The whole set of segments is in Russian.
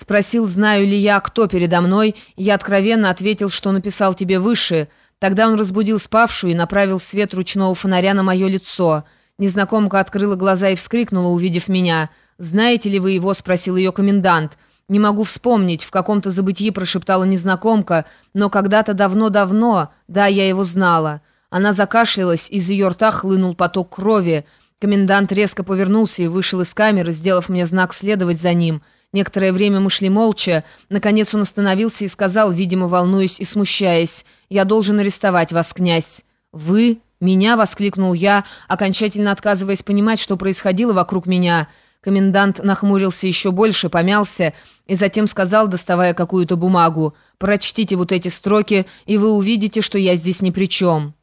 Спросил, знаю ли я, кто передо мной, и я откровенно ответил, что написал тебе выше. Тогда он разбудил спавшую и направил свет ручного фонаря на мое лицо. Незнакомка открыла глаза и вскрикнула, увидев меня. «Знаете ли вы его?» — спросил ее комендант. «Не могу вспомнить, в каком-то забытии прошептала незнакомка, но когда-то давно-давно, да, я его знала». Она закашлялась, из ее рта хлынул поток крови. Комендант резко повернулся и вышел из камеры, сделав мне знак следовать за ним — Некоторое время мы шли молча. Наконец он остановился и сказал, видимо, волнуясь и смущаясь, «Я должен арестовать вас, князь». «Вы? Меня?» — воскликнул я, окончательно отказываясь понимать, что происходило вокруг меня. Комендант нахмурился еще больше, помялся и затем сказал, доставая какую-то бумагу, «Прочтите вот эти строки, и вы увидите, что я здесь ни при чем».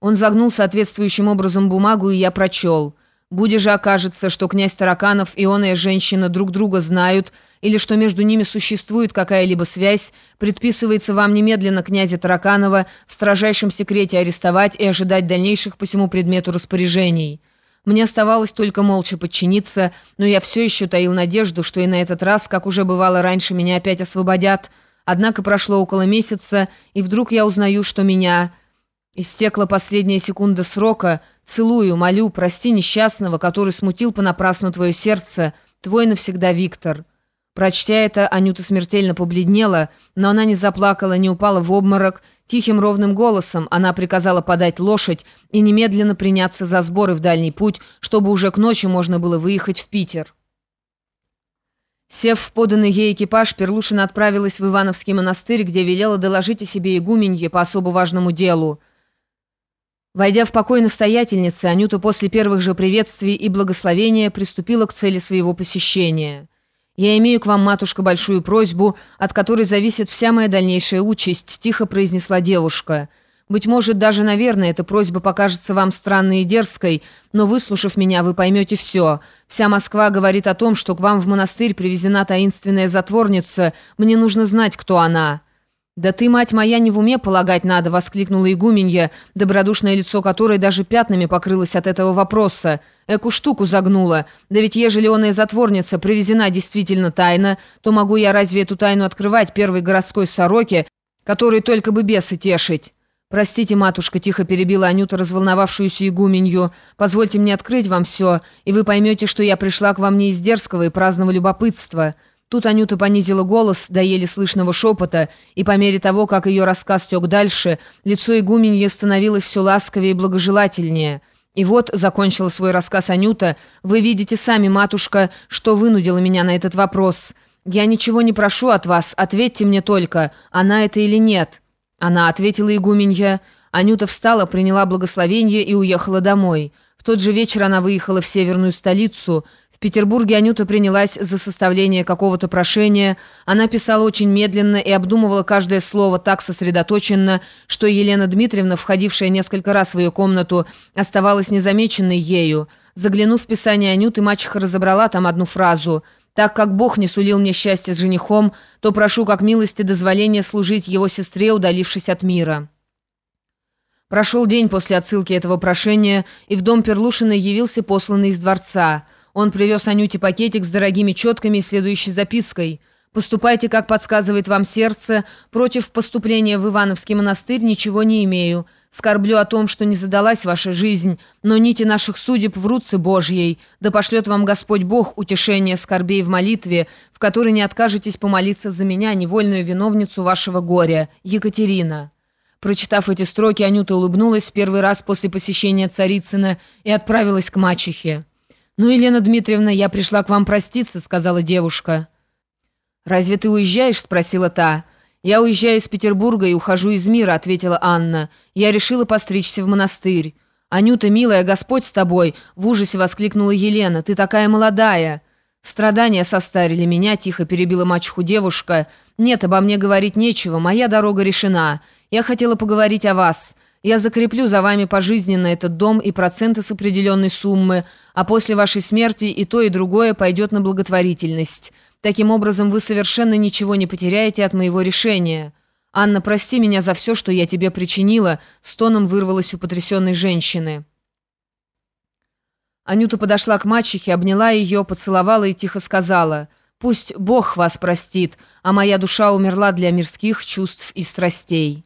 Он загнул соответствующим образом бумагу, и я прочел — Буде же окажется, что князь Тараканов и оная женщина друг друга знают, или что между ними существует какая-либо связь, предписывается вам немедленно князя Тараканова в строжайшем секрете арестовать и ожидать дальнейших по всему предмету распоряжений. Мне оставалось только молча подчиниться, но я все еще таил надежду, что и на этот раз, как уже бывало раньше, меня опять освободят. Однако прошло около месяца, и вдруг я узнаю, что меня... Истекла последняя секунда срока. Целую, молю, прости несчастного, который смутил понапрасну твое сердце. Твой навсегда Виктор». Прочтя это, Анюта смертельно побледнела, но она не заплакала, не упала в обморок. Тихим ровным голосом она приказала подать лошадь и немедленно приняться за сборы в дальний путь, чтобы уже к ночи можно было выехать в Питер. Сев в поданный ей экипаж, Перлушина отправилась в Ивановский монастырь, где велела доложить о себе игуменье по особо важному делу. Войдя в покой настоятельницы, Анюта после первых же приветствий и благословения приступила к цели своего посещения. «Я имею к вам, матушка, большую просьбу, от которой зависит вся моя дальнейшая участь», — тихо произнесла девушка. «Быть может, даже, наверное, эта просьба покажется вам странной и дерзкой, но, выслушав меня, вы поймете все. Вся Москва говорит о том, что к вам в монастырь привезена таинственная затворница. Мне нужно знать, кто она». «Да ты, мать моя, не в уме полагать надо!» — воскликнула игуменья, добродушное лицо которой даже пятнами покрылось от этого вопроса. «Эку штуку загнула. Да ведь ежели он и затворница привезена действительно тайно, то могу я разве эту тайну открывать первой городской сороке, которой только бы бесы тешить?» «Простите, матушка», — тихо перебила Анюта разволновавшуюся игуменью. «Позвольте мне открыть вам все, и вы поймете, что я пришла к вам не из дерзкого и праздного любопытства». Тут Анюта понизила голос до еле слышного шепота, и по мере того, как ее рассказ тек дальше, лицо игуменья становилось все ласковее и благожелательнее. И вот, закончила свой рассказ Анюта, вы видите сами, матушка, что вынудило меня на этот вопрос. Я ничего не прошу от вас, ответьте мне только, она это или нет. Она ответила игуменья. Анюта встала, приняла благословение и уехала домой. В тот же вечер она выехала в северную столицу – Петербурге Анюта принялась за составление какого-то прошения. Она писала очень медленно и обдумывала каждое слово так сосредоточенно, что Елена Дмитриевна, входившая несколько раз в ее комнату, оставалась незамеченной ею. Заглянув в писание Анюты, мачеха разобрала там одну фразу «Так как Бог не сулил мне счастья с женихом, то прошу как милости дозволения служить его сестре, удалившись от мира». Прошел день после отсылки этого прошения, и в дом Перлушиной явился посланный из дворца – он привез Анюте пакетик с дорогими четками и следующей запиской. «Поступайте, как подсказывает вам сердце. Против поступления в Ивановский монастырь ничего не имею. Скорблю о том, что не задалась ваша жизнь, но нити наших судеб в руце Божьей. Да пошлет вам Господь Бог утешение скорбей в молитве, в которой не откажетесь помолиться за меня, невольную виновницу вашего горя, Екатерина». Прочитав эти строки, Анюта улыбнулась в первый раз после посещения Царицына и отправилась к мачехе. «Ну, Елена Дмитриевна, я пришла к вам проститься», — сказала девушка. «Разве ты уезжаешь?» — спросила та. «Я уезжаю из Петербурга и ухожу из мира», — ответила Анна. «Я решила постричься в монастырь». «Анюта, милая, Господь с тобой!» — в ужасе воскликнула Елена. «Ты такая молодая!» «Страдания состарили меня», — тихо перебила мачеху девушка. «Нет, обо мне говорить нечего, моя дорога решена. Я хотела поговорить о вас». Я закреплю за вами пожизненно этот дом и проценты с определенной суммы, а после вашей смерти и то, и другое пойдет на благотворительность. Таким образом, вы совершенно ничего не потеряете от моего решения. Анна, прости меня за все, что я тебе причинила», — с тоном вырвалась у потрясенной женщины. Анюта подошла к мачехе, обняла ее, поцеловала и тихо сказала — Пусть Бог вас простит, а моя душа умерла для мирских чувств и страстей».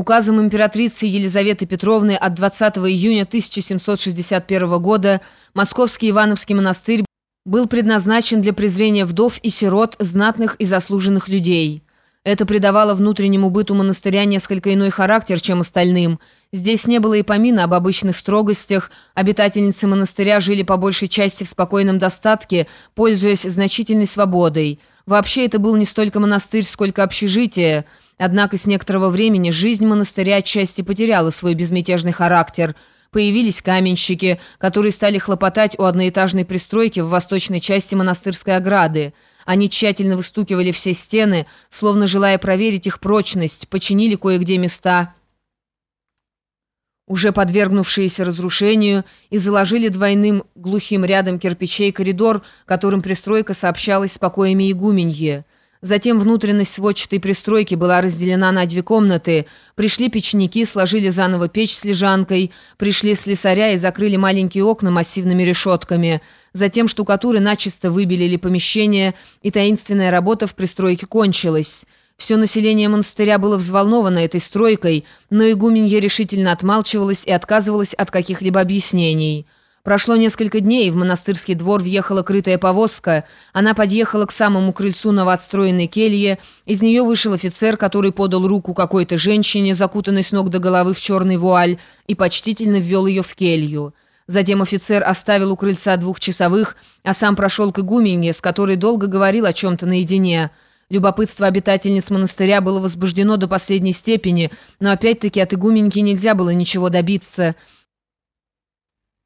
Указом императрицы Елизаветы Петровны от 20 июня 1761 года Московский Ивановский монастырь был предназначен для презрения вдов и сирот, знатных и заслуженных людей. Это придавало внутреннему быту монастыря несколько иной характер, чем остальным. Здесь не было и помина об обычных строгостях, обитательницы монастыря жили по большей части в спокойном достатке, пользуясь значительной свободой. Вообще это был не столько монастырь, сколько общежитие, однако с некоторого времени жизнь монастыря отчасти потеряла свой безмятежный характер – Появились каменщики, которые стали хлопотать у одноэтажной пристройки в восточной части монастырской ограды. Они тщательно выстукивали все стены, словно желая проверить их прочность, починили кое-где места, уже подвергнувшиеся разрушению, и заложили двойным глухим рядом кирпичей коридор, которым пристройка сообщалась с покоями игуменье. Затем внутренность сводчатой пристройки была разделена на две комнаты. Пришли печники, сложили заново печь с лежанкой, пришли слесаря и закрыли маленькие окна массивными решетками. Затем штукатуры начисто выбелили помещение, и таинственная работа в пристройке кончилась. Все население монастыря было взволновано этой стройкой, но игуменья решительно отмалчивалась и отказывалась от каких-либо объяснений. Прошло несколько дней, и в монастырский двор въехала крытая повозка. Она подъехала к самому крыльцу новоотстроенной кельи. Из нее вышел офицер, который подал руку какой-то женщине, закутанной с ног до головы в черный вуаль, и почтительно ввел ее в келью. Затем офицер оставил у крыльца двух часовых, а сам прошел к игуменье, с которой долго говорил о чем-то наедине. Любопытство обитательниц монастыря было возбуждено до последней степени, но опять-таки от игуменьки нельзя было ничего добиться –